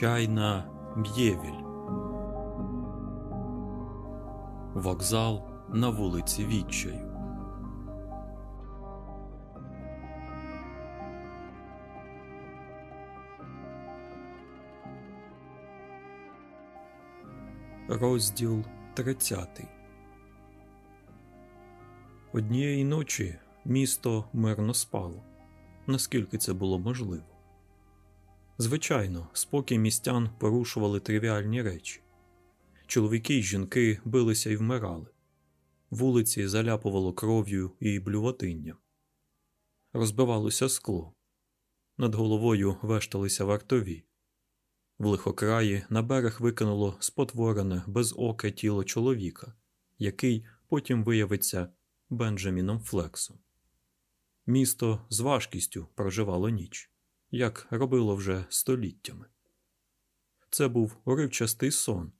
Чайна Б'євіль. Вокзал на вулиці Відчаю. Розділ 30 Однієї ночі місто мирно спало, наскільки це було можливо. Звичайно, спокій містян порушували тривіальні речі. Чоловіки й жінки билися і вмирали, вулиці заляпувало кров'ю і блювотинням. Розбивалося скло, над головою вешталися вартові. В лихокраї на берег викинуло спотворене безоке тіло чоловіка, який потім виявиться Бенджаміном Флексом. Місто з важкістю проживало ніч, як робило вже століттями. Це був уривчастий сон,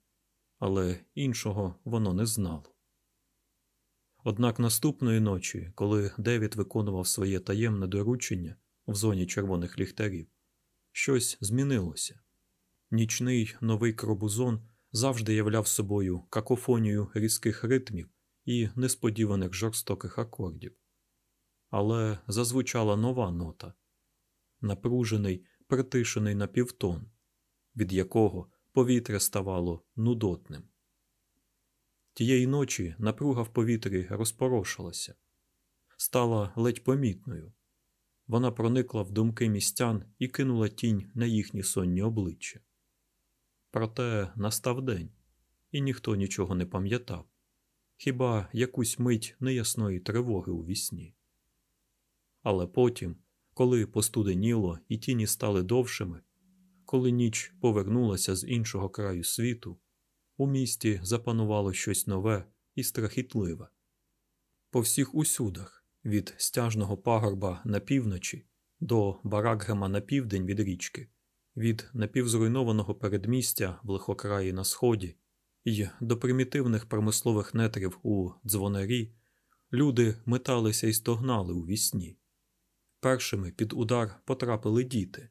але іншого воно не знало. Однак наступної ночі, коли Девід виконував своє таємне доручення в зоні червоних ліхтарів, щось змінилося. Нічний новий кробузон завжди являв собою какофонію різких ритмів і несподіваних жорстоких акордів. Але зазвучала нова нота напружений, притишений на півтон, від якого повітря ставало нудотним. Тієї ночі напруга в повітрі розпорошилася, стала ледь помітною. Вона проникла в думки містян і кинула тінь на їхні сонні обличчя. Проте настав день, і ніхто нічого не пам'ятав, хіба якусь мить неясної тривоги у вісні. Але потім, коли постуденіло і тіні стали довшими, коли ніч повернулася з іншого краю світу, у місті запанувало щось нове і страхітливе. По всіх усюдах, від стяжного пагорба на півночі до Баракгема на південь від річки, від напівзруйнованого передмістя в лихокраї на сході і до примітивних промислових нетрів у дзвонарі, люди металися і стогнали у вісні. Першими під удар потрапили діти.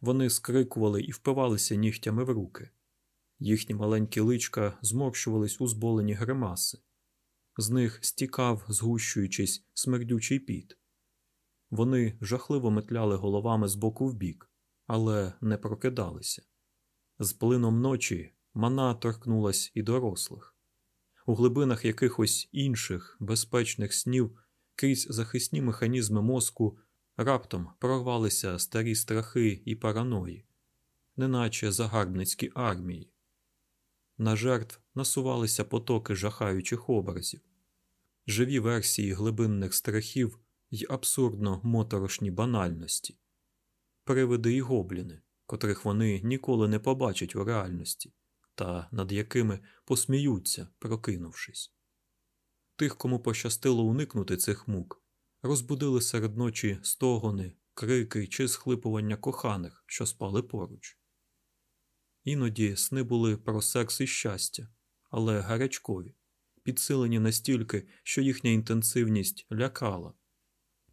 Вони скрикували і впивалися нігтями в руки. Їхні маленькі личка зморщувались у зболені гримаси. З них стікав, згущуючись, смердючий піт. Вони жахливо метляли головами з боку в бік, але не прокидалися. З плином ночі мана торкнулась і дорослих. У глибинах якихось інших безпечних снів крізь захисні механізми мозку раптом прорвалися старі страхи і параної, неначе загарбницькі армії. На жертв насувалися потоки жахаючих образів, живі версії глибинних страхів й абсурдно моторошні банальності, привиди і гобліни, котрих вони ніколи не побачать у реальності, та над якими посміються, прокинувшись. Тих, кому пощастило уникнути цих мук, розбудили серед ночі стогони, крики чи схлипування коханих, що спали поруч. Іноді сни були про секс і щастя, але гарячкові, підсилені настільки, що їхня інтенсивність лякала.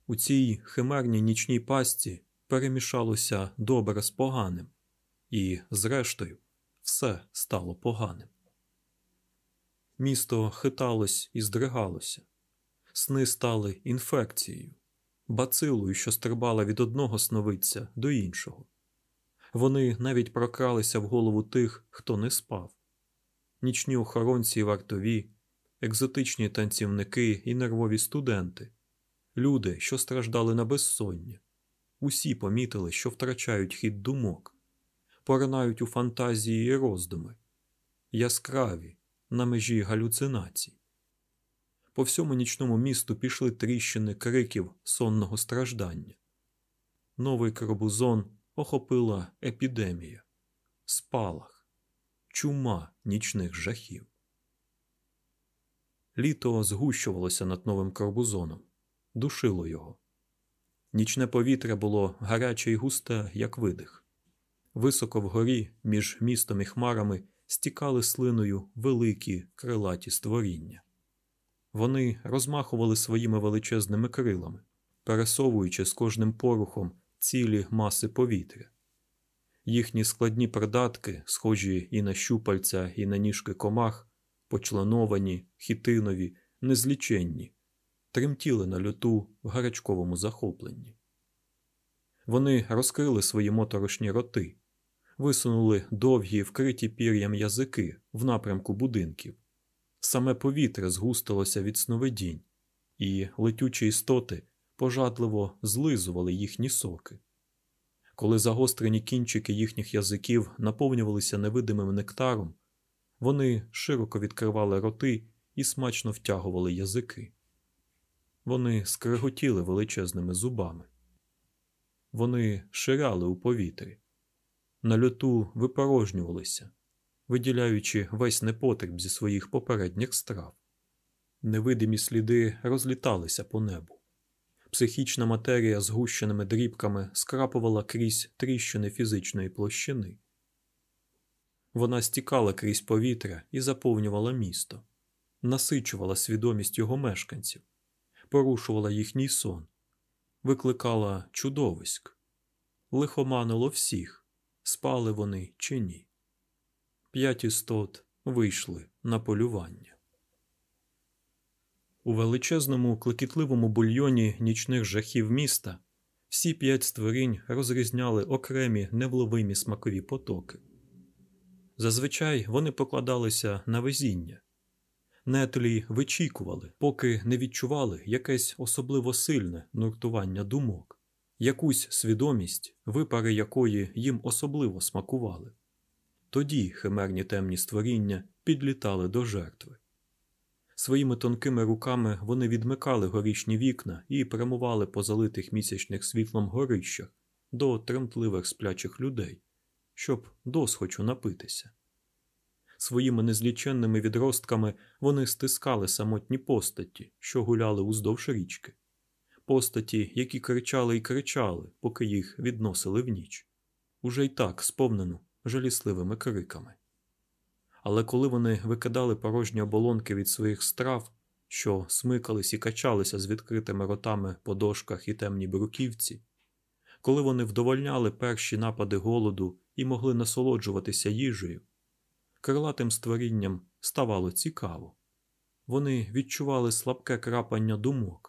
У цій химерній нічній пастці перемішалося добре з поганим, і, зрештою, все стало поганим. Місто хиталось і здригалося, сни стали інфекцією, бацилою, що стрибала від одного сновидця до іншого. Вони навіть прокралися в голову тих, хто не спав. Нічні охоронці і вартові, екзотичні танцівники і нервові студенти, люди, що страждали на безсоння. Усі помітили, що втрачають хід думок, поринають у фантазії і роздуми, яскраві на межі галюцинацій. По всьому нічному місту пішли тріщини криків сонного страждання. Новий Карбузон охопила епідемія, спалах, чума нічних жахів. Літо згущувалося над новим Карбузоном, душило його. Нічне повітря було гаряче й густе, як видих. Високо вгорі, між містом і хмарами, стікали слиною великі крилаті створіння. Вони розмахували своїми величезними крилами, пересовуючи з кожним порухом цілі маси повітря. Їхні складні придатки, схожі і на щупальця, і на ніжки комах, почленовані, хітинові, незліченні, тремтіли на люту в гарячковому захопленні. Вони розкрили свої моторошні роти, висунули довгі, вкриті пір'ям язики в напрямку будинків. Саме повітря згустилося від сновидінь, і летючі істоти пожадливо злизували їхні соки. Коли загострені кінчики їхніх язиків наповнювалися невидимим нектаром, вони широко відкривали роти і смачно втягували язики. Вони скреготіли величезними зубами. Вони ширяли у повітрі, на льоту випорожнювалися, виділяючи весь непотріб зі своїх попередніх страв. Невидимі сліди розліталися по небу. Психічна матерія з гущеними дрібками скрапувала крізь тріщини фізичної площини. Вона стікала крізь повітря і заповнювала місто, насичувала свідомість його мешканців, порушувала їхній сон, викликала чудовиськ, лихоманило всіх, спали вони чи ні. П'ять істот вийшли на полювання. У величезному клекітливому бульйоні нічних жахів міста всі п'ять створінь розрізняли окремі невловимі смакові потоки. Зазвичай вони покладалися на везіння, нетлі вичікували, поки не відчували якесь особливо сильне нуртування думок, якусь свідомість, випари якої їм особливо смакували. Тоді химерні темні створіння підлітали до жертви. Своїми тонкими руками вони відмикали горішні вікна і прямували по залитих місячних світлом горищах до тремтливих сплячих людей, щоб досхочу напитися. Своїми незліченними відростками вони стискали самотні постаті, що гуляли уздовж річки, постаті, які кричали і кричали, поки їх відносили в ніч, уже й так сповнену жалісливими криками. Але коли вони викидали порожні оболонки від своїх страв, що смикались і качалися з відкритими ротами по дошках і темній бруківці, коли вони вдовольняли перші напади голоду і могли насолоджуватися їжею, крилатим створінням ставало цікаво. Вони відчували слабке крапання думок,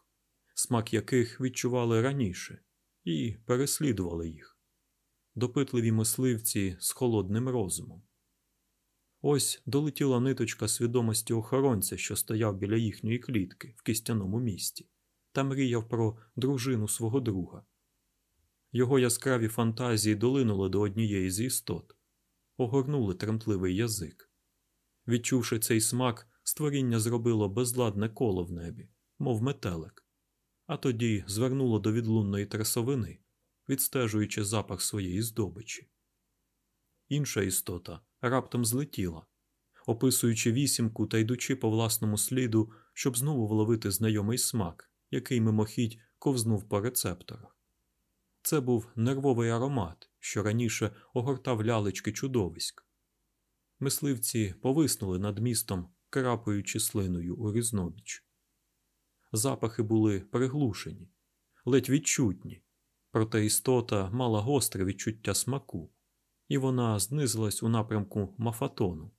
смак яких відчували раніше, і переслідували їх, допитливі мисливці з холодним розумом. Ось долетіла ниточка свідомості охоронця, що стояв біля їхньої клітки в кистяному місті, та мріяв про дружину свого друга. Його яскраві фантазії долинули до однієї з істот, огорнули тремтливий язик. Відчувши цей смак, створіння зробило безладне коло в небі, мов метелик, а тоді звернуло до відлунної тресовини, відстежуючи запах своєї здобичі. Інша істота раптом злетіла, описуючи вісімку та йдучи по власному сліду, щоб знову вловити знайомий смак, який мимохідь ковзнув по рецепторах. Це був нервовий аромат, що раніше огортав лялечки чудовиськ. Мисливці повиснули над містом, крапаючи слиною у різнобіч. Запахи були приглушені, ледь відчутні, проте істота мала гостре відчуття смаку і вона знизилась у напрямку мафатону,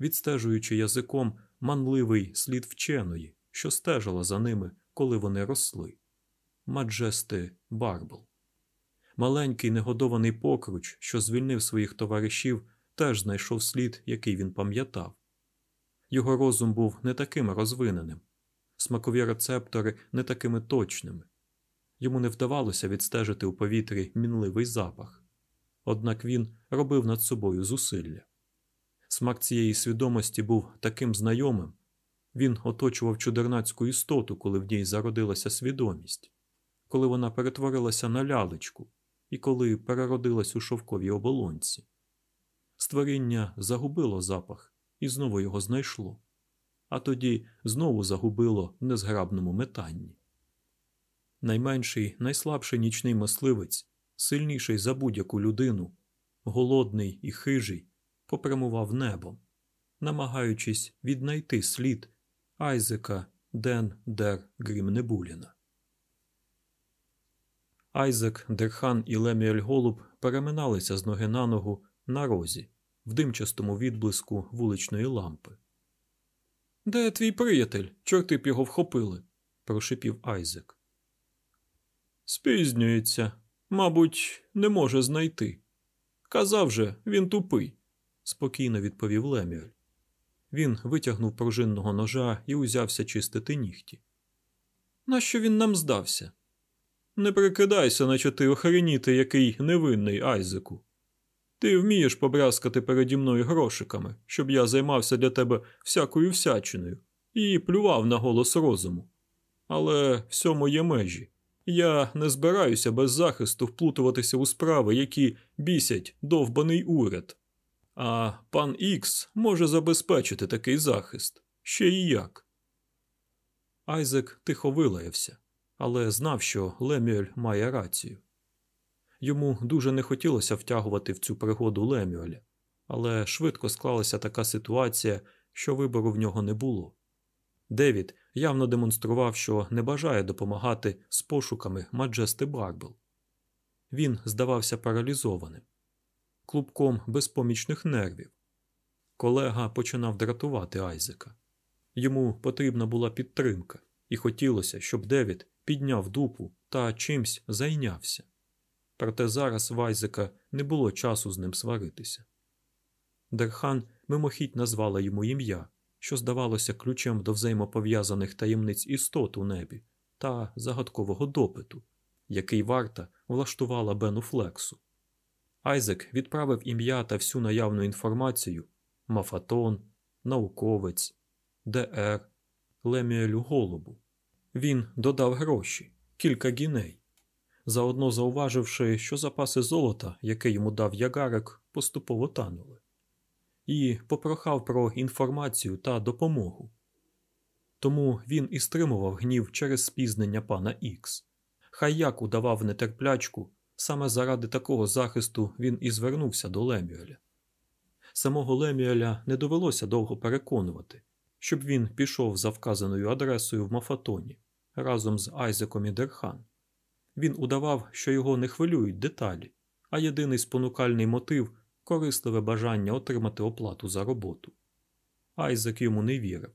відстежуючи язиком манливий слід вченої, що стежила за ними, коли вони росли. Маджести Барбл. Маленький негодований покруч, що звільнив своїх товаришів, теж знайшов слід, який він пам'ятав. Його розум був не таким розвиненим, смакові рецептори не такими точними. Йому не вдавалося відстежити у повітрі мінливий запах однак він робив над собою зусилля. Смак цієї свідомості був таким знайомим, він оточував чудернацьку істоту, коли в ній зародилася свідомість, коли вона перетворилася на лялечку і коли переродилась у шовковій оболонці. Створіння загубило запах і знову його знайшло, а тоді знову загубило в незграбному метанні. Найменший, найслабший нічний мисливець сильніший за будь-яку людину, голодний і хижий, попрямував небом, намагаючись віднайти слід Айзека Ден Дер Грімнебуліна. Айзек, Дерхан і Лемюель Голуб переминалися з ноги на ногу на розі, в димчастому відблиску вуличної лампи. Де твій приятель? Чорти б його вхопили, прошипів Айзек. Спізнюється. Мабуть, не може знайти. Казав же, він тупий, спокійно відповів Лемюель. Він витягнув пружинного ножа і узявся чистити нігті. Нащо він нам здався? Не прикидайся, наче ти охреніти, який невинний Айзеку. Ти вмієш побрязкати переді мною грошиками, щоб я займався для тебе всякою всячиною і плював на голос розуму. Але всьому є межі. Я не збираюся без захисту вплутуватися у справи, які бісять довбаний уряд. А пан Ікс може забезпечити такий захист ще і як. Айзек тихо вилаявся, але знав, що Лемюель має рацію. Йому дуже не хотілося втягувати в цю пригоду Лемюеля, але швидко склалася така ситуація, що вибору в нього не було. Девід явно демонстрував, що не бажає допомагати з пошуками Маджести Барбел. Він здавався паралізованим, клубком безпомічних нервів. Колега починав дратувати Айзека. Йому потрібна була підтримка, і хотілося, щоб Девід підняв дупу та чимсь зайнявся. Проте зараз в Айзека не було часу з ним сваритися. Дерхан мимохідь назвала йому ім'я, що здавалося ключем до взаємопов'язаних таємниць істот у небі та загадкового допиту, який варта влаштувала Бену Флексу. Айзек відправив ім'я та всю наявну інформацію Мафатон, науковець, ДР, Леміелю Голубу. Він додав гроші, кілька гіней, заодно зауваживши, що запаси золота, яке йому дав ягарик, поступово танули, і попрохав про інформацію та допомогу. Тому він і стримував гнів через спізнення пана Ікс. Хай як удавав нетерплячку, саме заради такого захисту він і звернувся до Лемюеля. Самого Лемюеля не довелося довго переконувати, щоб він пішов за вказаною адресою в Мафатоні разом з Айзеком і Дерхан. Він удавав, що його не хвилюють деталі, а єдиний спонукальний мотив корисливе бажання отримати оплату за роботу. Айзек йому не вірив.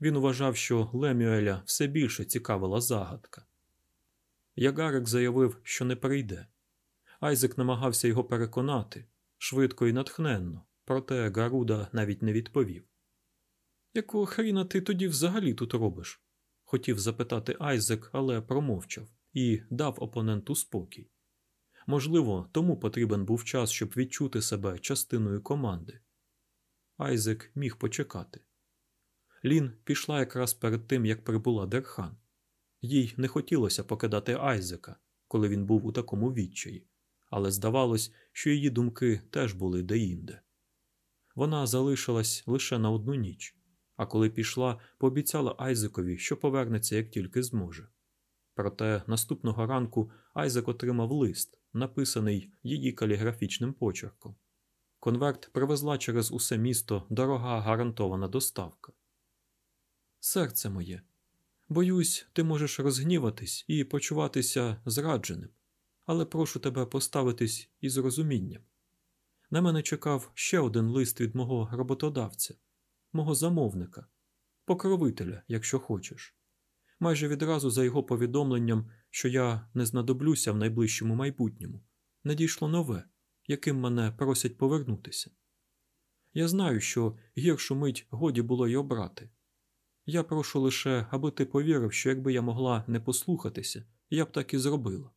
Він вважав, що Лемюеля все більше цікавила загадка. Ягарик заявив, що не прийде. Айзек намагався його переконати швидко і натхненно, проте Гаруда навіть не відповів. Якого хріна ти тоді взагалі тут робиш? хотів запитати Айзек, але промовчав і дав опоненту спокій. Можливо, тому потрібен був час, щоб відчути себе частиною команди. Айзек міг почекати. Лін пішла якраз перед тим, як прибула Дерхан. Їй не хотілося покидати Айзека, коли він був у такому відчаї, але здавалось, що її думки теж були деінде. Вона залишилась лише на одну ніч, а коли пішла, пообіцяла Айзекові, що повернеться як тільки зможе. Проте наступного ранку Айзек отримав лист, написаний її каліграфічним почерком. Конверт привезла через усе місто дорога гарантована доставка. Серце моє, боюсь, ти можеш розгніватись і почуватися зрадженим, але прошу тебе поставитись із розумінням. На мене чекав ще один лист від мого роботодавця, мого замовника, покровителя, якщо хочеш. Майже відразу за його повідомленням, що я не знадоблюся в найближчому майбутньому, надійшло нове, яким мене просять повернутися. Я знаю, що гіршу мить годі було й обрати. Я прошу лише, аби ти повірив, що якби я могла не послухатися, я б так і зробила.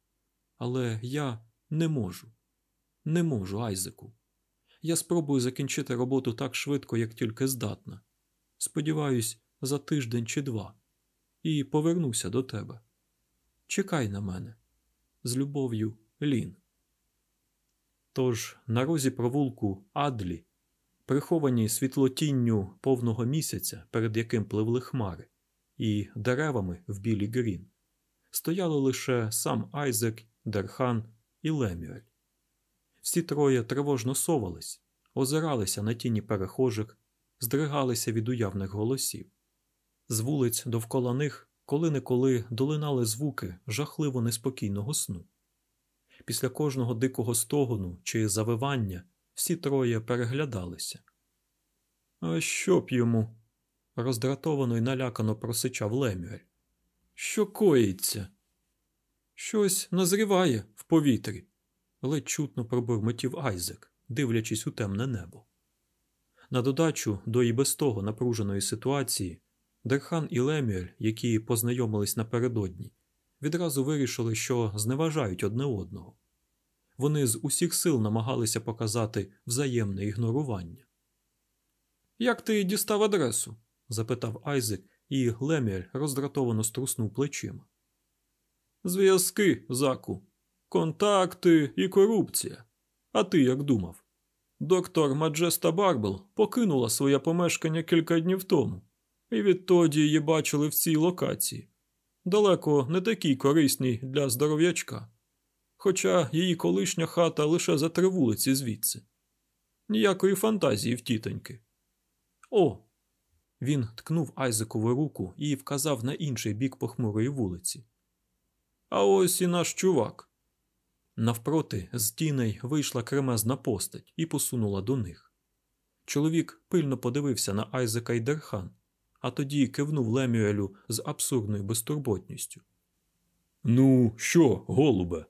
Але я не можу, не можу, Айзеку. Я спробую закінчити роботу так швидко, як тільки здатна. Сподіваюсь, за тиждень чи два, і повернуся до тебе. Чекай на мене. З любов'ю, Лін. Тож на розі провулку Адлі, приховані світлотінню повного місяця, перед яким пливли хмари, і деревами в Біллі-Грін, стояли лише сам Айзек, Дерхан і Лемюель. Всі троє тривожно совались, озиралися на тіні перехожих, здригалися від уявних голосів. З вулиць довкола них коли неколи долинали звуки жахливо неспокійного сну. Після кожного дикого стогону чи завивання всі троє переглядалися. А що б йому? роздратовано й налякано просичав Лемюель. Що коїться? Щось назріває в повітрі, ледь чутно пробурмотів Айзек, дивлячись у темне небо. На додачу до і без того напруженої ситуації, Дерхан і Лемюель, які познайомились напередодні, відразу вирішили, що зневажають одне одного. Вони з усіх сил намагалися показати взаємне ігнорування. Як ти дістав адресу? запитав Айзек, і Лемюель роздратовано струснув плечима. Зв'язки, Заку, контакти і корупція. А ти як думав? Доктор Маджеста Барбел покинула своє помешкання кілька днів тому, і відтоді її бачили в цій локації. Далеко не такій корисній для здоров'ячка. Хоча її колишня хата лише за три вулиці звідси. Ніякої фантазії в тітоньки. О. Він ткнув Айзекову руку і вказав на інший бік похмурої вулиці. А ось і наш чувак. Навпроти, з тіней вийшла кремезна постать і посунула до них. Чоловік пильно подивився на Айзека і Дерхан, а тоді кивнув Лемюелю з абсурдною безтурботністю. Ну, що, голубе?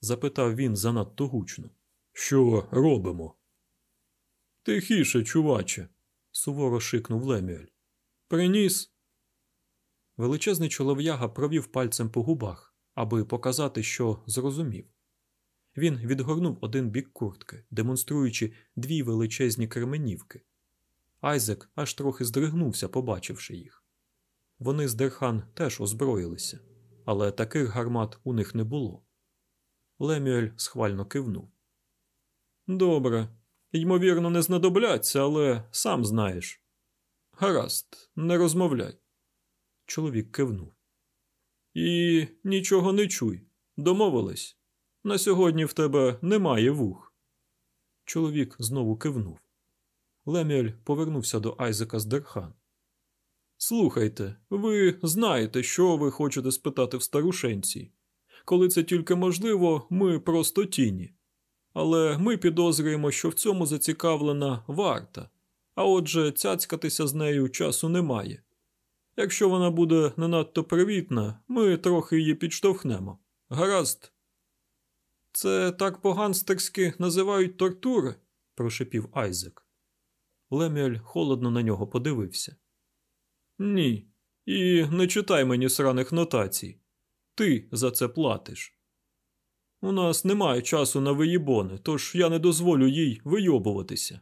запитав він занадто гучно. Що робимо? Тихіше, чуваче, суворо шикнув Лемюель. Приніс. Величезний чолов'яга провів пальцем по губах, аби показати, що зрозумів. Він відгорнув один бік куртки, демонструючи дві величезні кременівки. Айзек аж трохи здригнувся, побачивши їх. Вони з Дерхан теж озброїлися, але таких гармат у них не було. Лемюель схвально кивнув. Добре, ймовірно, не знадобляться, але сам знаєш. Гаразд, не розмовляй. Чоловік кивнув. І нічого не чуй. Домовились. На сьогодні в тебе немає вух. Чоловік знову кивнув. Лемюель повернувся до Айзека з Дерхан. Слухайте, ви знаєте, що ви хочете спитати в старушенції. Коли це тільки можливо, ми просто тіні. Але ми підозрюємо, що в цьому зацікавлена варта, а отже, цяцькатися з нею часу немає. Якщо вона буде не надто привітна, ми трохи її підштовхнемо. Гаразд. Це так по-ганстерськи називають тортури, прошепів Айзек. Лемюель холодно на нього подивився. Ні, і не читай мені сраних нотацій. Ти за це платиш. У нас немає часу на виїбони, тож я не дозволю їй вийобуватися.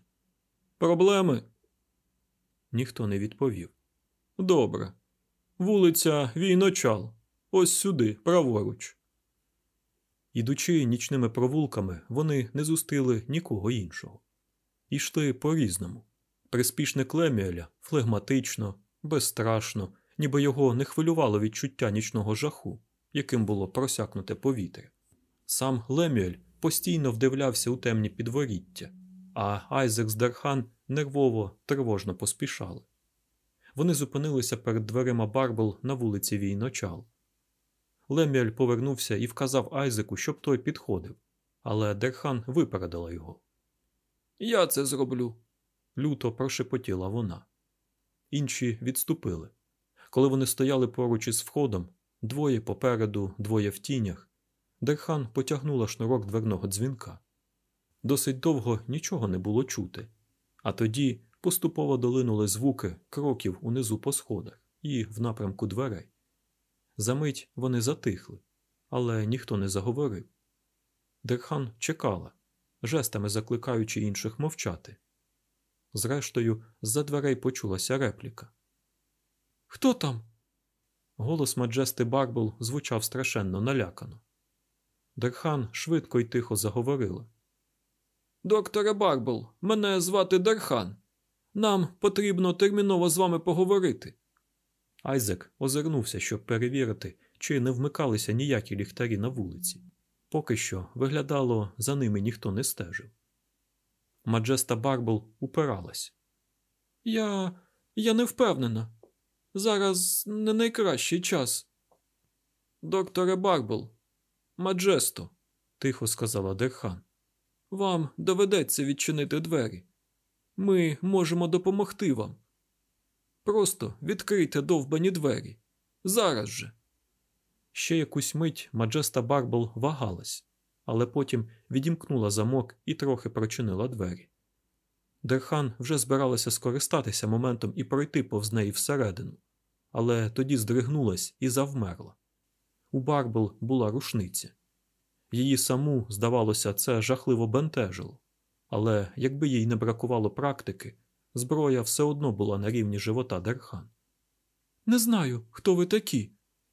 Проблеми? Ніхто не відповів. Добре. Вулиця Війночал. Ось сюди, праворуч. Ідучи нічними провулками, вони не зустріли нікого іншого. Ішли по-різному. Приспішник Лемюеля флегматично, безстрашно, ніби його не хвилювало відчуття нічного жаху, яким було просякнуте повітря. Сам Лемюель постійно вдивлявся у темні підворіття, а Айзек з Дерхан нервово, тривожно поспішали. Вони зупинилися перед дверима Барбл на вулиці Війночал. Лемюель повернувся і вказав Айзеку, щоб той підходив, але Дерхан випередила його. Я це зроблю, люто прошепотіла вона. Інші відступили. Коли вони стояли поруч із входом, двоє попереду, двоє в тінях, Дерхан потягнула шнурок дверного дзвінка. Досить довго нічого не було чути, а тоді поступово долинули звуки кроків унизу по сходах і в напрямку дверей. За мить вони затихли, але ніхто не заговорив. Дерхан чекала, жестами закликаючи інших мовчати. Зрештою, з-за дверей почулася репліка. Хто там? Голос Маджести Барбл звучав страшенно налякано. Дерхан швидко й тихо заговорила. Докторе Барбл, мене звати Дерхан. Нам потрібно терміново з вами поговорити. Айзек озирнувся, щоб перевірити, чи не вмикалися ніякі ліхтарі на вулиці. Поки що виглядало, за ними ніхто не стежив. Маджеста Барбл упиралась. Я. я не впевнена. Зараз не найкращий час. Докторе Барбл, Маджесто, тихо сказала Дерхан. Вам доведеться відчинити двері. Ми можемо допомогти вам. Просто відкрийте довбані двері. Зараз же. Ще якусь мить Маджеста Барбл вагалась, але потім відімкнула замок і трохи прочинила двері. Дерхан вже збиралася скористатися моментом і пройти повз неї всередину, але тоді здригнулась і завмерла. У Барбл була рушниця. Її саму, здавалося, це жахливо бентежило, але якби їй не бракувало практики, зброя все одно була на рівні живота Дерхан. Не знаю, хто ви такі,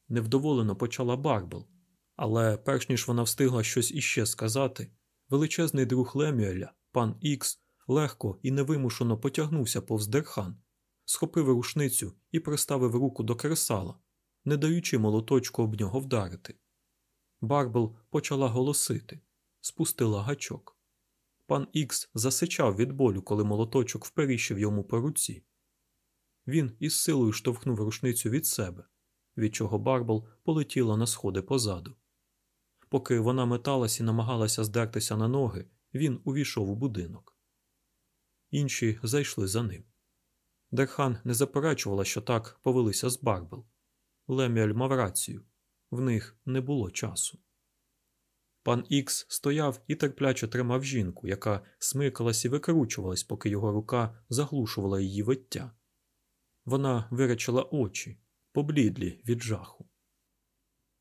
невдоволено почала Барбл, але перш ніж вона встигла щось іще сказати, величезний друг Лемюеля, пан Ікс, легко і невимушено потягнувся повз Дерхан, схопив рушницю і приставив руку до кресала, не даючи молоточку об нього вдарити. Барбл почала голосити, спустила гачок. Пан Ікс засичав від болю, коли молоточок вперіщив йому по руці. Він із силою штовхнув рушницю від себе, від чого Барбл полетіла на сходи позаду. Поки вона металась і намагалася здертися на ноги, він увійшов у будинок. Інші зайшли за ним. Дерхан не заперечувала, що так повелися з Барбл. Лемюель мав рацію в них не було часу. Пан Ікс стояв і терпляче тримав жінку, яка смикалась і викручувалась, поки його рука заглушувала її виття. Вона виречила очі, поблідлі від жаху.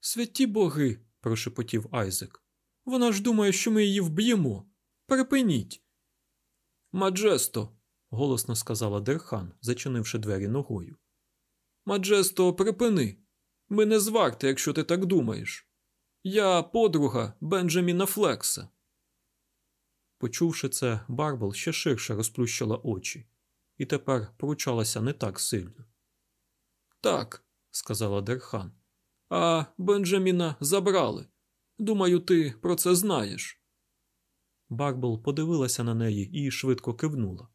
Святі боги, прошепотів Айзек. Вона ж думає, що ми її вб'ємо. Припиніть. Маджесто, голосно сказала Дерхан, зачинивши двері ногою. Маджесто, припини. Ми не з варти, якщо ти так думаєш. Я подруга Бенджаміна Флекса. Почувши це, Барбл ще ширше розплющила очі і тепер пручалася не так сильно. Так, сказала Дерхан. А Бенджаміна забрали. Думаю, ти про це знаєш. Барбл подивилася на неї і швидко кивнула.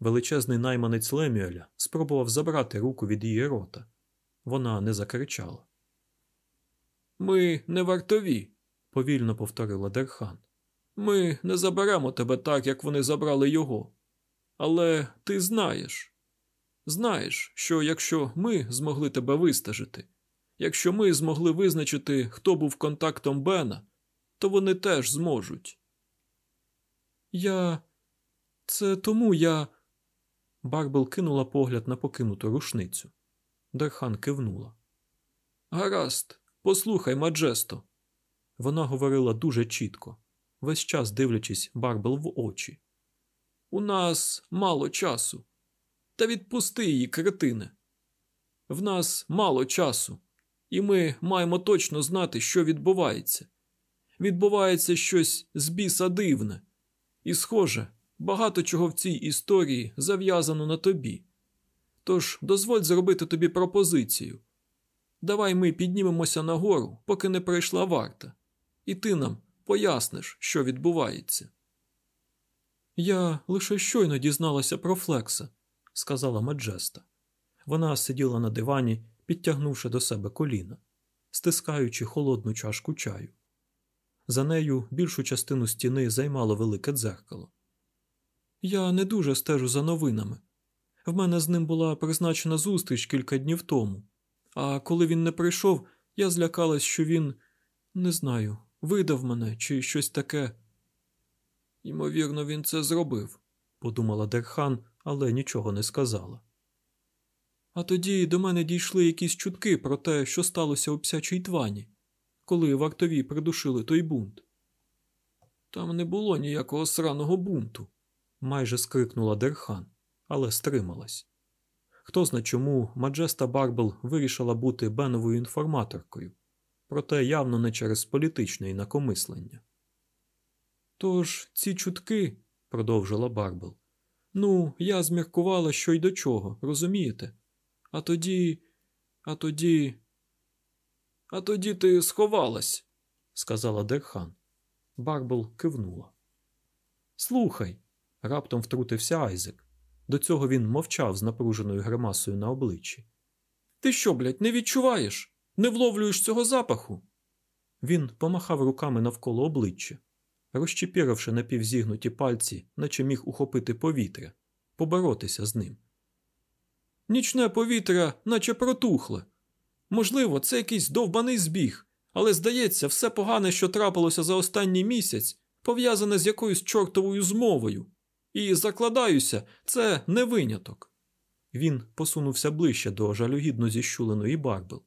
Величезний найманець Лемюеля спробував забрати руку від її рота. Вона не закричала. Ми не вартові, повільно повторила Дерхан. Ми не заберемо тебе так, як вони забрали його. Але ти знаєш. Знаєш, що якщо ми змогли тебе вистежити, якщо ми змогли визначити, хто був контактом Бена, то вони теж зможуть. Я. Це тому я. Барбл кинула погляд на покинуту рушницю. Дерхан кивнула. Гаразд, послухай, Маджесто. Вона говорила дуже чітко, весь час дивлячись Барбл в очі. У нас мало часу. Та відпусти її, кретине. В нас мало часу, і ми маємо точно знати, що відбувається. Відбувається щось з біса дивне. І, схоже, багато чого в цій історії зав'язано на тобі. Тож дозволь зробити тобі пропозицію. Давай ми піднімемося нагору, поки не прийшла варта, і ти нам поясниш, що відбувається. Я лише щойно дізналася про Флекса, сказала Маджеста. Вона сиділа на дивані, підтягнувши до себе коліна, стискаючи холодну чашку чаю. За нею більшу частину стіни займало велике дзеркало. Я не дуже стежу за новинами. В мене з ним була призначена зустріч кілька днів тому, а коли він не прийшов, я злякалась, що він, не знаю, видав мене чи щось таке. Ймовірно, він це зробив, подумала Дерхан, але нічого не сказала. А тоді до мене дійшли якісь чутки про те, що сталося у Псячій Твані, коли вартові придушили той бунт. Там не було ніякого сраного бунту, майже скрикнула Дерхан, але стрималась. Хто зна чому Маджеста Барбл вирішила бути Беновою інформаторкою, проте явно не через політичне інакомислення. Тож ці чутки, продовжила Барбл, ну, я зміркувала, що й до чого, розумієте? А тоді, а тоді. А тоді ти сховалась, сказала Дерхан. Барбл кивнула. Слухай, раптом втрутився Айзек. До цього він мовчав з напруженою гримасою на обличчі. Ти що, блядь, не відчуваєш? Не вловлюєш цього запаху? Він помахав руками навколо обличчя, розчепіривши напівзігнуті пальці, наче міг ухопити повітря, поборотися з ним. Нічне повітря, наче протухле. Можливо, це якийсь довбаний збіг, але здається, все погане, що трапилося за останній місяць, пов'язане з якоюсь чортовою змовою. І закладаюся, це не виняток. Він посунувся ближче до жалюгідно зіщуленої Барбел.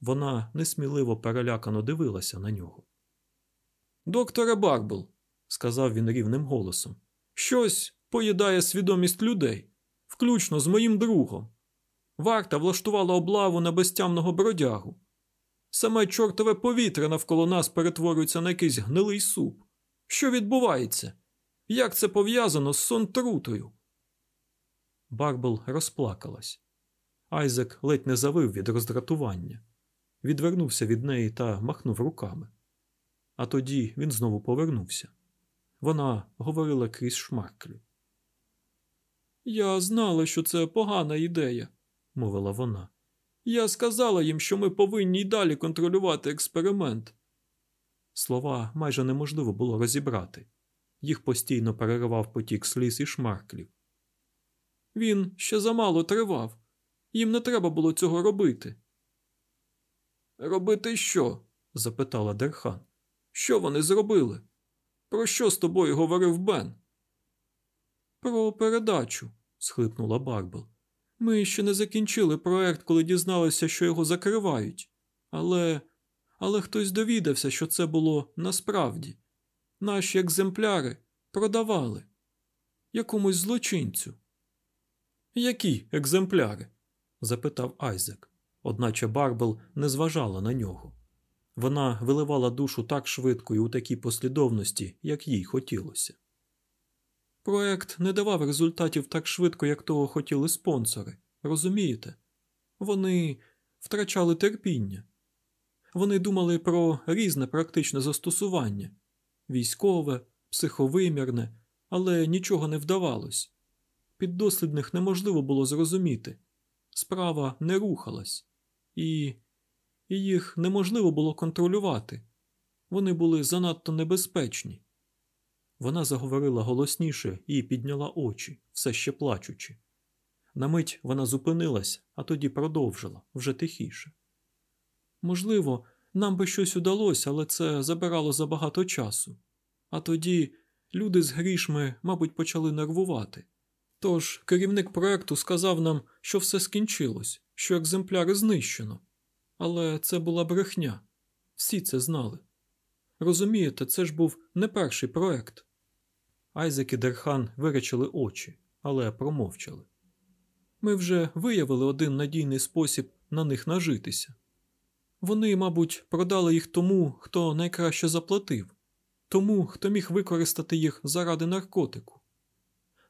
Вона несміливо перелякано дивилася на нього. Докторе Барбел, сказав він рівним голосом, щось поїдає свідомість людей, включно з моїм другом. Варта влаштувала облаву на безтямного бродягу. Саме чортове повітря навколо нас перетворюється на якийсь гнилий суп. Що відбувається? Як це пов'язано з сонтрутою? Барбл розплакалась. Айзек ледь не завив від роздратування, відвернувся від неї та махнув руками. А тоді він знову повернувся. Вона говорила крізь шмарклі. Я знала, що це погана ідея, мовила вона. Я сказала їм, що ми повинні й далі контролювати експеримент. Слова майже неможливо було розібрати. Їх постійно переривав потік сліз і шмарклів. Він ще замало тривав. Їм не треба було цього робити. Робити що? запитала Дерхан. Що вони зробили? Про що з тобою говорив Бен? Про передачу, схлипнула Барбл. Ми ще не закінчили проект, коли дізналися, що його закривають. Але, але хтось довідався, що це було насправді. Наші екземпляри продавали якомусь злочинцю. Які екземпляри? запитав Айзек, одначе Барбел не зважала на нього. Вона виливала душу так швидко і у такій послідовності, як їй хотілося. Проект не давав результатів так швидко, як того хотіли спонсори. Розумієте? Вони втрачали терпіння. Вони думали про різне практичне застосування військове, психовимірне, але нічого не вдавалось. Піддослідних неможливо було зрозуміти. Справа не рухалась, і... і їх неможливо було контролювати. Вони були занадто небезпечні. Вона заговорила голосніше і підняла очі, все ще плачучи. На мить вона зупинилась, а тоді продовжила вже тихіше. Можливо, нам би щось удалося, але це забирало забагато часу. А тоді люди з грішми, мабуть, почали нервувати. Тож керівник проекту сказав нам, що все скінчилось, що екземпляри знищено. Але це була брехня. Всі це знали. Розумієте, це ж був не перший проект. Айзек і Дерхан виречили очі, але промовчали. Ми вже виявили один надійний спосіб на них нажитися. Вони, мабуть, продали їх тому, хто найкраще заплатив, тому, хто міг використати їх заради наркотику.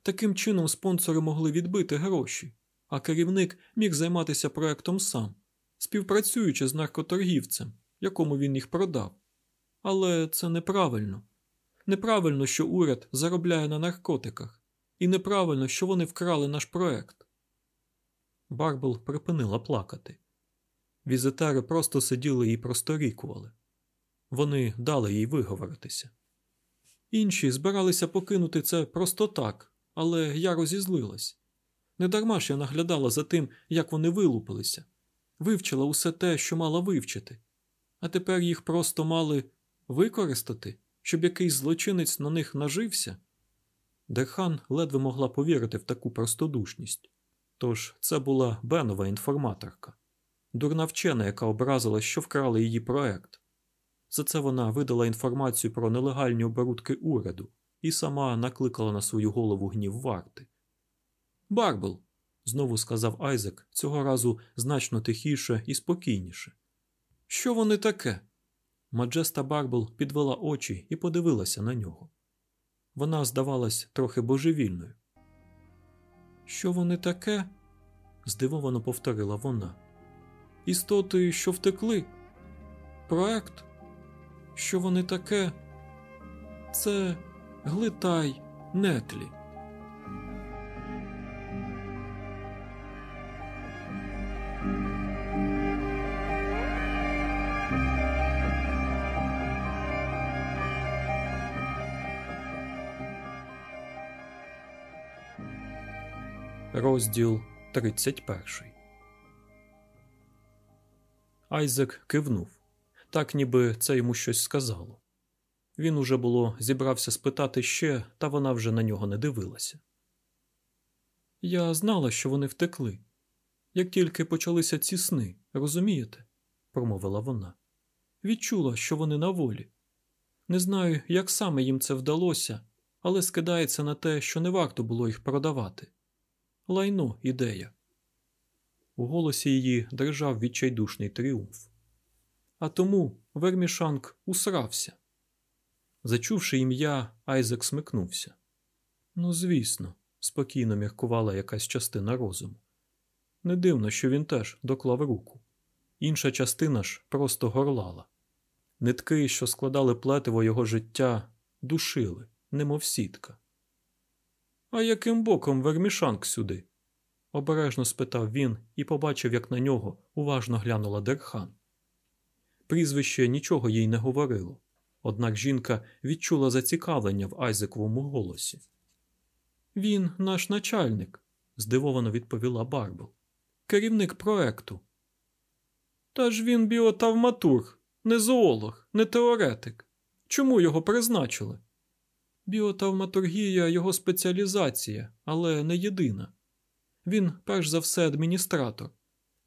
Таким чином спонсори могли відбити гроші, а керівник міг займатися проектом сам, співпрацюючи з наркоторгівцем, якому він їх продав. Але це неправильно. Неправильно, що уряд заробляє на наркотиках, і неправильно, що вони вкрали наш проект. Барбл припинила плакати. Візитери просто сиділи і просторікували. Вони дали їй виговоритися. Інші збиралися покинути це просто так, але я розізлилась. Недарма ж я наглядала за тим, як вони вилупилися, вивчила усе те, що мала вивчити, а тепер їх просто мали використати, щоб якийсь злочинець на них нажився. Дерхан ледве могла повірити в таку простодушність. Тож це була Бенова інформаторка, дурна вчена, яка образилась, що вкрали її проект. За це вона видала інформацію про нелегальні оборудки уряду і сама накликала на свою голову гнів варти. Барбл, знову сказав Айзек, цього разу значно тихіше і спокійніше. Що вони таке? Маджеста Барбл підвела очі і подивилася на нього. Вона здавалась трохи божевільною. Що вони таке? здивовано повторила вона. Істоти, що втекли? Проект? Що вони таке? Це глитай нетлі. Розділ 31 Айзек кивнув, так ніби це йому щось сказало. Він уже було зібрався спитати ще, та вона вже на нього не дивилася. Я знала, що вони втекли. Як тільки почалися ці сни, розумієте? промовила вона. Відчула, що вони на волі. Не знаю, як саме їм це вдалося, але скидається на те, що не варто було їх продавати. Лайно ідея. У голосі її дрижав відчайдушний тріумф. А тому Вермішанк усрався. Зачувши ім'я, Айзек смикнувся. Ну, звісно, спокійно міркувала якась частина розуму. Не дивно, що він теж доклав руку. Інша частина ж просто горлала. Нитки, що складали плетиво його життя, душили, немов сітка. А яким боком Вермішанк сюди? обережно спитав він і побачив, як на нього уважно глянула Дерхан. Прізвище нічого їй не говорило, однак жінка відчула зацікавлення в Айзековому голосі. Він наш начальник, здивовано відповіла Барбл. Керівник проекту. Та ж він біотавматург, не зоолог, не теоретик. Чому його призначили? Біотавматургія його спеціалізація, але не єдина. Він, перш за все, адміністратор,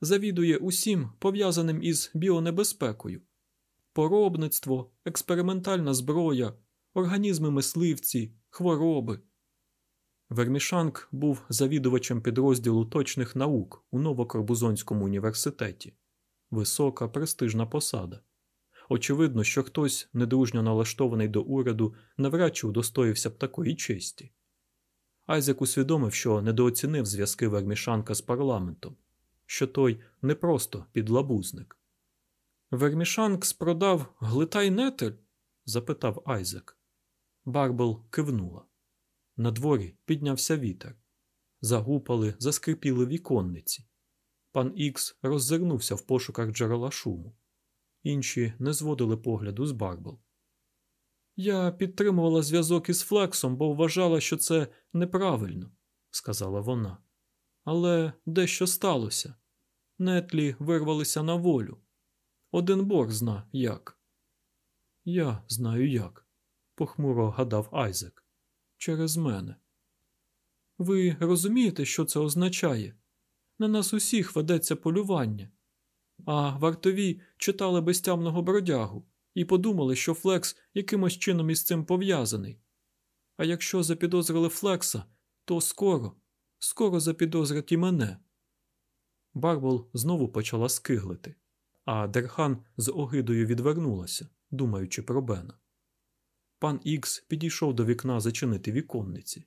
завідує усім пов'язаним із біонебезпекою поробництво, експериментальна зброя, організми мисливці, хвороби. Вермішанк був завідувачем підрозділу точних наук у Новокорбузонському університеті. Висока, престижна посада. Очевидно, що хтось, недружньо налаштований до уряду, навряд чи удостоївся б такої честі. Айзек усвідомив, що недооцінив зв'язки Вермішанка з парламентом, що той не просто підлабузник. Вермішанк спродав глитай нетель? запитав Айзек. Барбел кивнула. На дворі піднявся вітер. Загупали, заскрипіли віконниці. Пан Ікс роззирнувся в пошуках джерела шуму. Інші не зводили погляду з Барбел. Я підтримувала зв'язок із Флексом, бо вважала, що це неправильно, сказала вона. Але дещо сталося. Нетлі вирвалися на волю. Один Бог зна як. Я знаю як, похмуро гадав Айзек. Через мене. Ви розумієте, що це означає? На нас усіх ведеться полювання. А вартові читали безтямного бродягу і подумали, що Флекс якимось чином із цим пов'язаний. А якщо запідозрили Флекса, то скоро, скоро запідозрять і мене. Барбол знову почала скиглити, а Дерхан з огидою відвернулася, думаючи про Бена. Пан Ікс підійшов до вікна зачинити віконниці.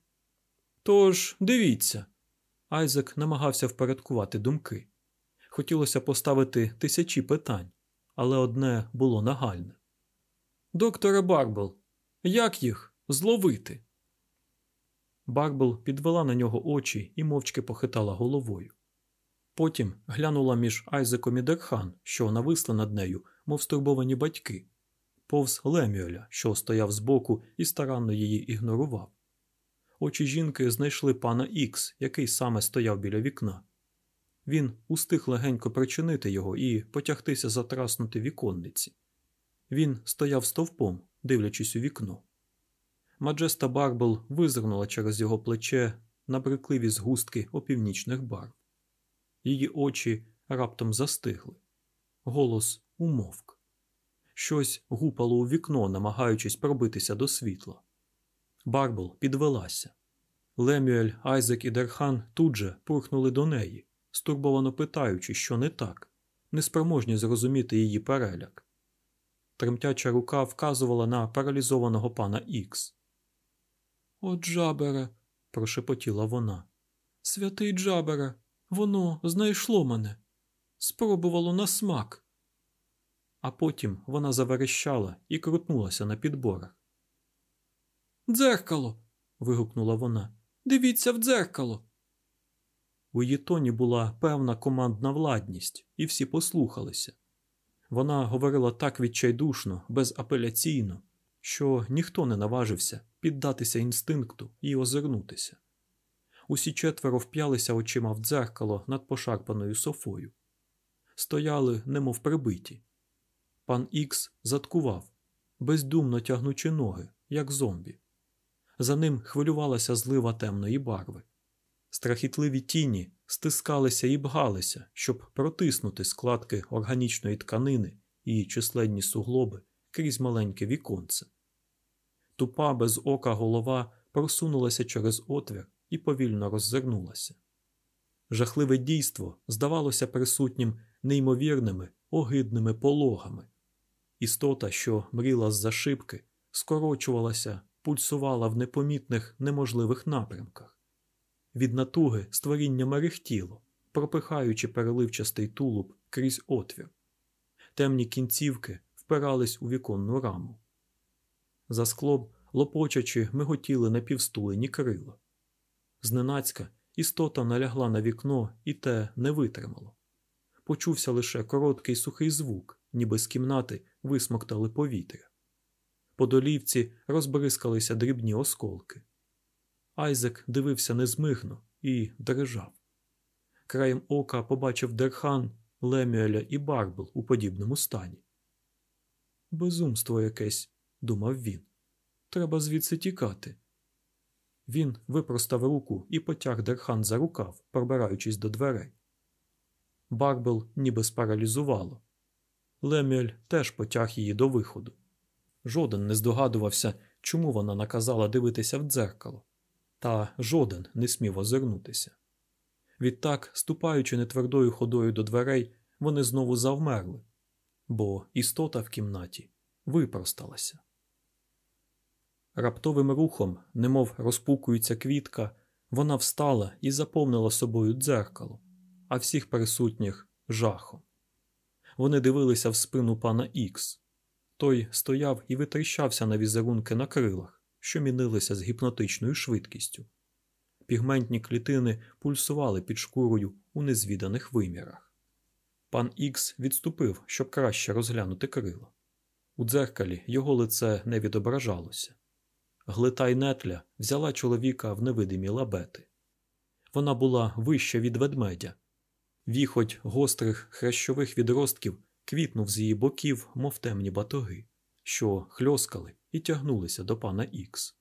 Тож, дивіться. Айзек намагався впорядкувати думки. Хотілося поставити тисячі питань, але одне було нагальне. Докторе Барбл, як їх зловити? Барбл підвела на нього очі і мовчки похитала головою. Потім глянула між Айзеком і Дерхан, що нависли над нею, мов стурбовані батьки, повз Лемюеля, що стояв збоку і старанно її ігнорував. Очі жінки знайшли пана Ікс, який саме стояв біля вікна. Він устиг легенько причинити його і потягтися затраснути віконниці. Він стояв стовпом, дивлячись у вікно. Маджеста Барбл визирнула через його плече на брикливі згустки опівнічних барв. Її очі раптом застигли. Голос умовк. Щось гупало у вікно, намагаючись пробитися до світла. Барбл підвелася. Лемюель, Айзек і Дерхан тут же пурхнули до неї, стурбовано питаючи, що не так, неспроможні зрозуміти її переляк. Тремтяча рука вказувала на паралізованого пана Ікс. О, Джабере, прошепотіла вона. Святий Джабере, воно знайшло мене, спробувало на смак. А потім вона заверещала і крутнулася на підборах. Дзеркало. вигукнула вона. Дивіться в дзеркало. У її тоні була певна командна владність, і всі послухалися. Вона говорила так відчайдушно, безапеляційно, що ніхто не наважився піддатися інстинкту і озирнутися. Усі четверо вп'ялися очима в дзеркало над пошарпаною софою. Стояли, немов прибиті. Пан Ікс заткував, бездумно тягнучи ноги, як зомбі. За ним хвилювалася злива темної барви. Страхітливі тіні стискалися і бгалися, щоб протиснути складки органічної тканини і численні суглоби крізь маленьке віконце. Тупа без ока голова просунулася через отвір і повільно роззирнулася. Жахливе дійство здавалося присутнім неймовірними, огидними пологами. Істота, що мріла з за шибки, скорочувалася, пульсувала в непомітних, неможливих напрямках. Від натуги створіння мерехтіло, пропихаючи переливчастий тулуб крізь отвір. Темні кінцівки впирались у віконну раму. За склом, лопочачи, миготіли напівстулені крила. Зненацька істота налягла на вікно, і те не витримало. Почувся лише короткий сухий звук, ніби з кімнати висмоктали повітря. По долівці розбризкалися дрібні осколки. Айзек дивився незмигно і дрижав. Краєм ока побачив Дерхан, Лемюеля і Барбл у подібному стані. Безумство якесь, думав він. Треба звідси тікати. Він випростав руку і потяг Дерхан за рукав, пробираючись до дверей. Барбл ніби спаралізувало. Лемюель теж потяг її до виходу. Жоден не здогадувався, чому вона наказала дивитися в дзеркало, та жоден не смів озирнутися. Відтак, ступаючи нетвердою ходою до дверей, вони знову завмерли, бо істота в кімнаті випросталася. Раптовим рухом, немов розпукується квітка, вона встала і заповнила собою дзеркало, а всіх присутніх жахом. Вони дивилися в спину пана Ікс. Той стояв і витріщався на візерунки на крилах, що мінилися з гіпнотичною швидкістю. Пігментні клітини пульсували під шкурою у незвіданих вимірах. Пан Ікс відступив, щоб краще розглянути крила. У дзеркалі його лице не відображалося. Глитай нетля взяла чоловіка в невидимі лабети. Вона була вища від ведмедя. Віхоть гострих хрещових відростків квітнув з її боків, мов темні батоги, що хльоскали і тягнулися до пана Ікс.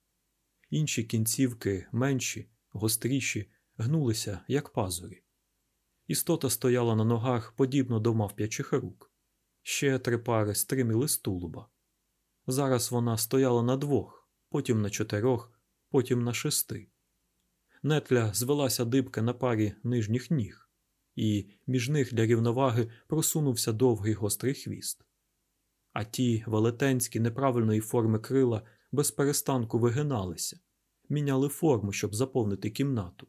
Інші кінцівки, менші, гостріші, гнулися, як пазурі. Істота стояла на ногах подібно до мавп'ячих рук. Ще три пари стриміли з тулуба. Зараз вона стояла на двох, потім на чотирьох, потім на шести. Нетля звелася дибка на парі нижніх ніг, і між них для рівноваги просунувся довгий гострий хвіст. А ті велетенські неправильної форми крила без перестанку вигиналися, міняли форму, щоб заповнити кімнату.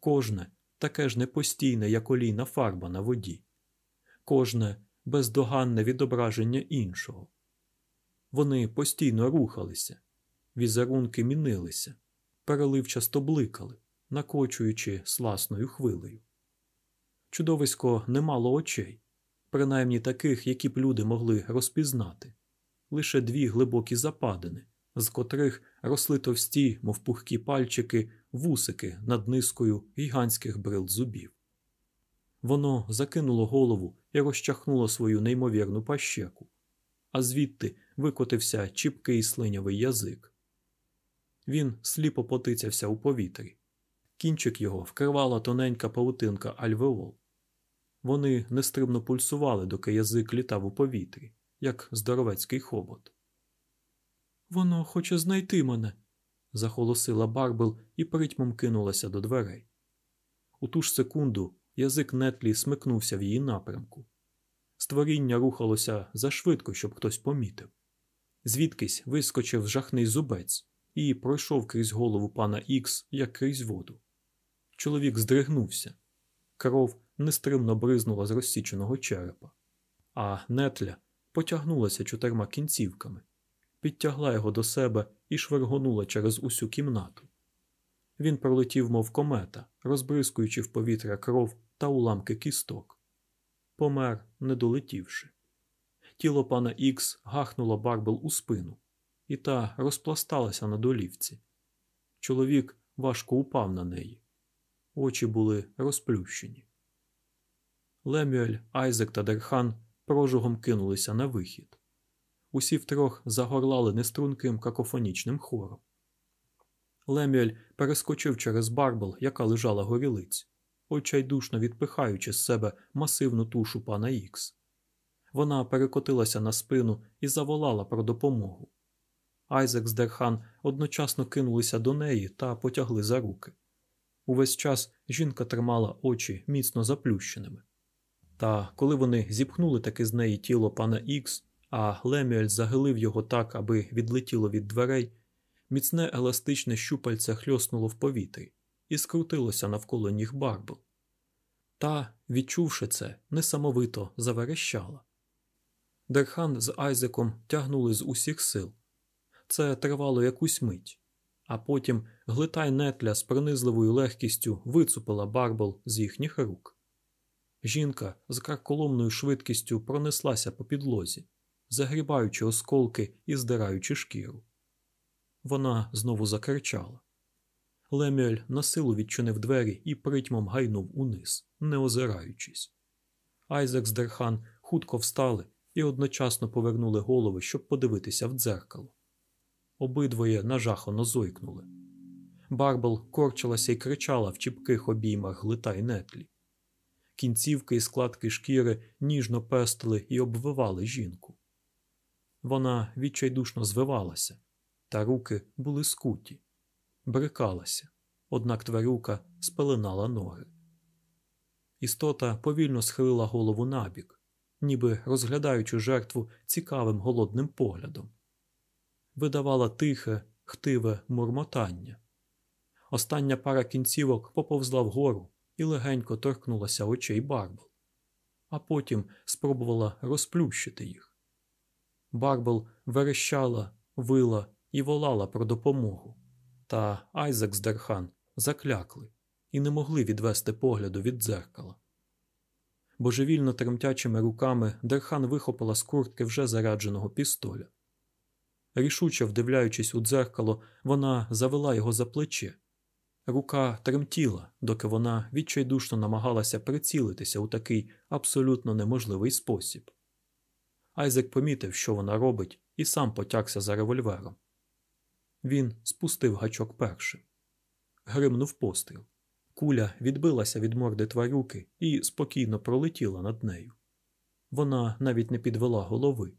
Кожне таке ж непостійне, як олійна фарба на воді, кожне бездоганне відображення іншого. Вони постійно рухалися, візерунки мінилися, переливчасто бликали, накочуючи сласною хвилею. Чудовисько не мало очей, принаймні таких, які б люди могли розпізнати, лише дві глибокі западини, з котрих росли товсті, мов пухкі пальчики, вусики над низкою гігантських брил зубів. Воно закинуло голову і розчахнуло свою неймовірну пащеку, а звідти викотився чіпкий слинявий язик. Він сліпо потицявся у повітрі. Кінчик його вкривала тоненька павутинка альвеол. Вони нестримно пульсували, доки язик літав у повітрі, як здоровецький хобот. Воно хоче знайти мене, заголосила Барбел і притьмом кинулася до дверей. У ту ж секунду язик нетлі смикнувся в її напрямку. Створіння рухалося зашвидко, щоб хтось помітив. Звідкись вискочив жахний зубець і пройшов крізь голову пана Ікс, як крізь воду. Чоловік здригнувся. Кров нестримно бризнула з розсіченого черепа, а нетля потягнулася чотирма кінцівками, підтягла його до себе і швергонула через усю кімнату. Він пролетів, мов комета, розбризкуючи в повітря кров та уламки кісток. Помер, не долетівши. Тіло пана Ікс гахнуло Барбл у спину, і та розпласталася на долівці. Чоловік важко упав на неї, очі були розплющені. Лемюель, Айзек та Дерхан прожугом кинулися на вихід. Усі втрьох загорлали неструнким какофонічним хором. Лемюель перескочив через Барбл, яка лежала горілиць, очайдушно відпихаючи з себе масивну тушу пана Ікс. Вона перекотилася на спину і заволала про допомогу. Айзек з Дерхан одночасно кинулися до неї та потягли за руки. Увесь час жінка тримала очі міцно заплющеними. Та коли вони зіпхнули таки з неї тіло пана Ікс, а Лемюель загилив його так, аби відлетіло від дверей, міцне еластичне щупальце хльоснуло в повітрі і скрутилося навколо ніг Барбл. Та, відчувши це, несамовито заверещала. Дерхан з Айзеком тягнули з усіх сил. Це тривало якусь мить, а потім глитай-нетля з пронизливою легкістю вицупила Барбл з їхніх рук. Жінка з карколомною швидкістю пронеслася по підлозі, загрібаючи осколки і здираючи шкіру. Вона знову закричала. Лемюель на силу відчинив двері і притьмом гайнув униз, не озираючись. Айзек з Дерхан хутко встали і одночасно повернули голови, щоб подивитися в дзеркало. Обидвоє нажахано зойкнули. Барбл корчилася і кричала в чіпких обіймах глитай-нетлі. Кінцівки і складки шкіри ніжно пестили і обвивали жінку. Вона відчайдушно звивалася, та руки були скуті, брикалася, однак тварюка спеленала ноги. Істота повільно схилила голову набік, ніби розглядаючи жертву цікавим голодним поглядом. Видавала тихе, хтиве мурмотання. Остання пара кінцівок поповзла вгору і легенько торкнулася очей Барбл, а потім спробувала розплющити їх. Барбл верещала, вила і волала про допомогу, та Айзек з Дерхан заклякли і не могли відвести погляду від дзеркала. Божевільно тремтячими руками Дерхан вихопила з куртки вже зарядженого пістоля. Рішуче вдивляючись у дзеркало, вона завела його за плече. Рука тремтіла, доки вона відчайдушно намагалася прицілитися у такий абсолютно неможливий спосіб. Айзек помітив, що вона робить, і сам потягся за револьвером. Він спустив гачок першим. Гримнув постріл. Куля відбилася від морди тварюки і спокійно пролетіла над нею. Вона навіть не підвела голови.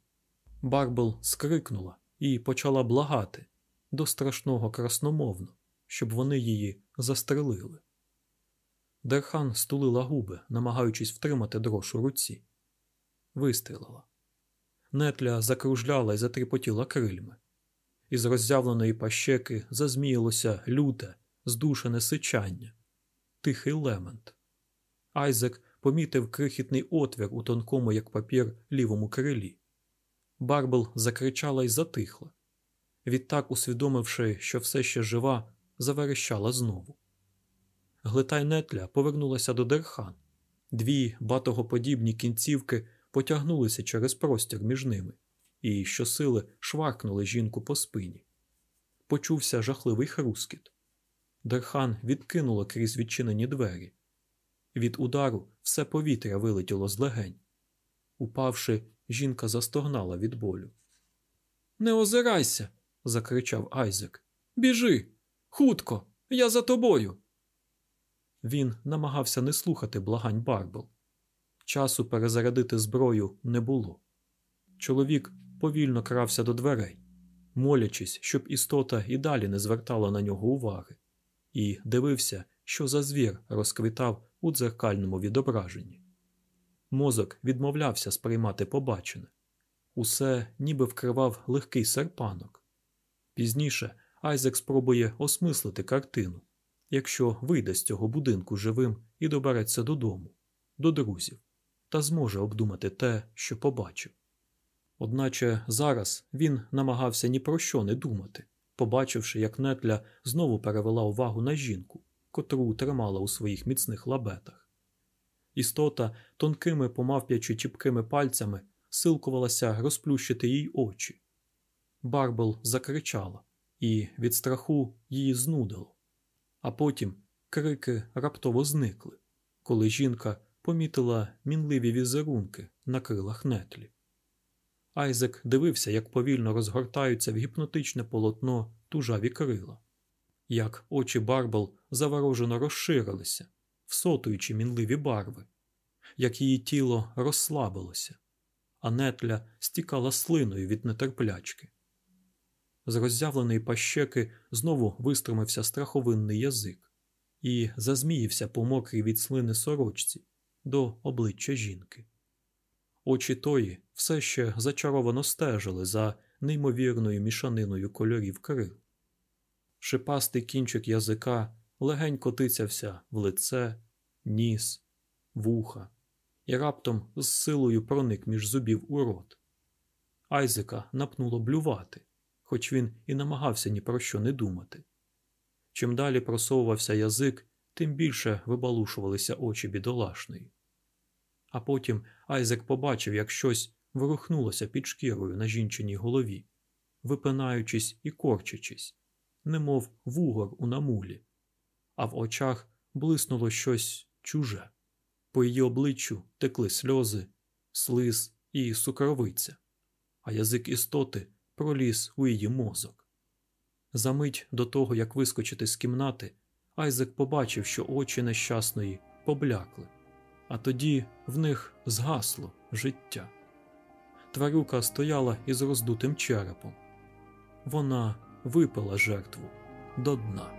Барбл скрикнула і почала благати до страшного красномовно, щоб вони її застрелили. Дерхан стулила губи, намагаючись втримати дрож у руці. Вистрілила. Нетля закружляла і затріпотіла крильми. Із роззявленої пащеки зазміялося люте, здушене сичання, тихий лемент. Айзек помітив крихітний отвір у тонкому, як папір, лівому крилі. Барбл закричала і затихла. Відтак, усвідомивши, що все ще жива, заверещала знову. Глитай-нетля повернулася до Дерхан. Дві батогоподібні кінцівки потягнулися через простір між ними і щосили шваркнули жінку по спині. Почувся жахливий хрускіт. Дерхан відкинула крізь відчинені двері. Від удару все повітря вилетіло з легень. Упавши, жінка застогнала від болю. Не озирайся. закричав Айзек. Біжи. Хутко, я за тобою. Він намагався не слухати благань Барбл. Часу перезарядити зброю не було. Чоловік повільно крався до дверей, молячись, щоб істота і далі не звертала на нього уваги, і дивився, що за звір розквітав у дзеркальному відображенні. Мозок відмовлявся сприймати побачене, усе ніби вкривав легкий серпанок. Пізніше Айзек спробує осмислити картину, якщо вийде з цього будинку живим і добереться додому, до друзів, та зможе обдумати те, що побачив. Одначе зараз він намагався ні про що не думати, побачивши, як нетля знову перевела увагу на жінку, котру тримала у своїх міцних лабетах. Істота тонкими помавп'ячи чіпкими пальцями силкувалася розплющити їй очі. Барбл закричала, і від страху її знудило, а потім Крики раптово зникли, коли жінка помітила мінливі візерунки на крилах нетлі. Айзек дивився, як повільно розгортаються в гіпнотичне полотно тужаві крила, як очі Барбал заворожено розширилися, всотуючи мінливі барви, як її тіло розслабилося, а нетля стікала слиною від нетерплячки. З роззявленої пащеки знову вистромився страховинний язик і зазміївся по мокрій від слини сорочці до обличчя жінки. Очі тої все ще зачаровано стежили за неймовірною мішаниною кольорів крил. Шипастий кінчик язика легенько тицявся в лице, ніс, вуха і раптом з силою проник між зубів у рот. Айзека напнуло блювати, хоч він і намагався ні про що не думати. Чим далі просовувався язик, тим більше вибалушувалися очі бідолашної. А потім Айзек побачив, як щось ворухнулося під шкірою на жінчиній голові, випинаючись і корчачись, немов вугор у намулі, а в очах блиснуло щось чуже. По її обличчю текли сльози, слиз і сукровиця, а язик істоти проліз у її мозок. За мить до того, як вискочити з кімнати, Айзек побачив, що очі нещасної поблякли, а тоді в них згасло життя. Тварюка стояла із роздутим черепом. Вона випила жертву до дна.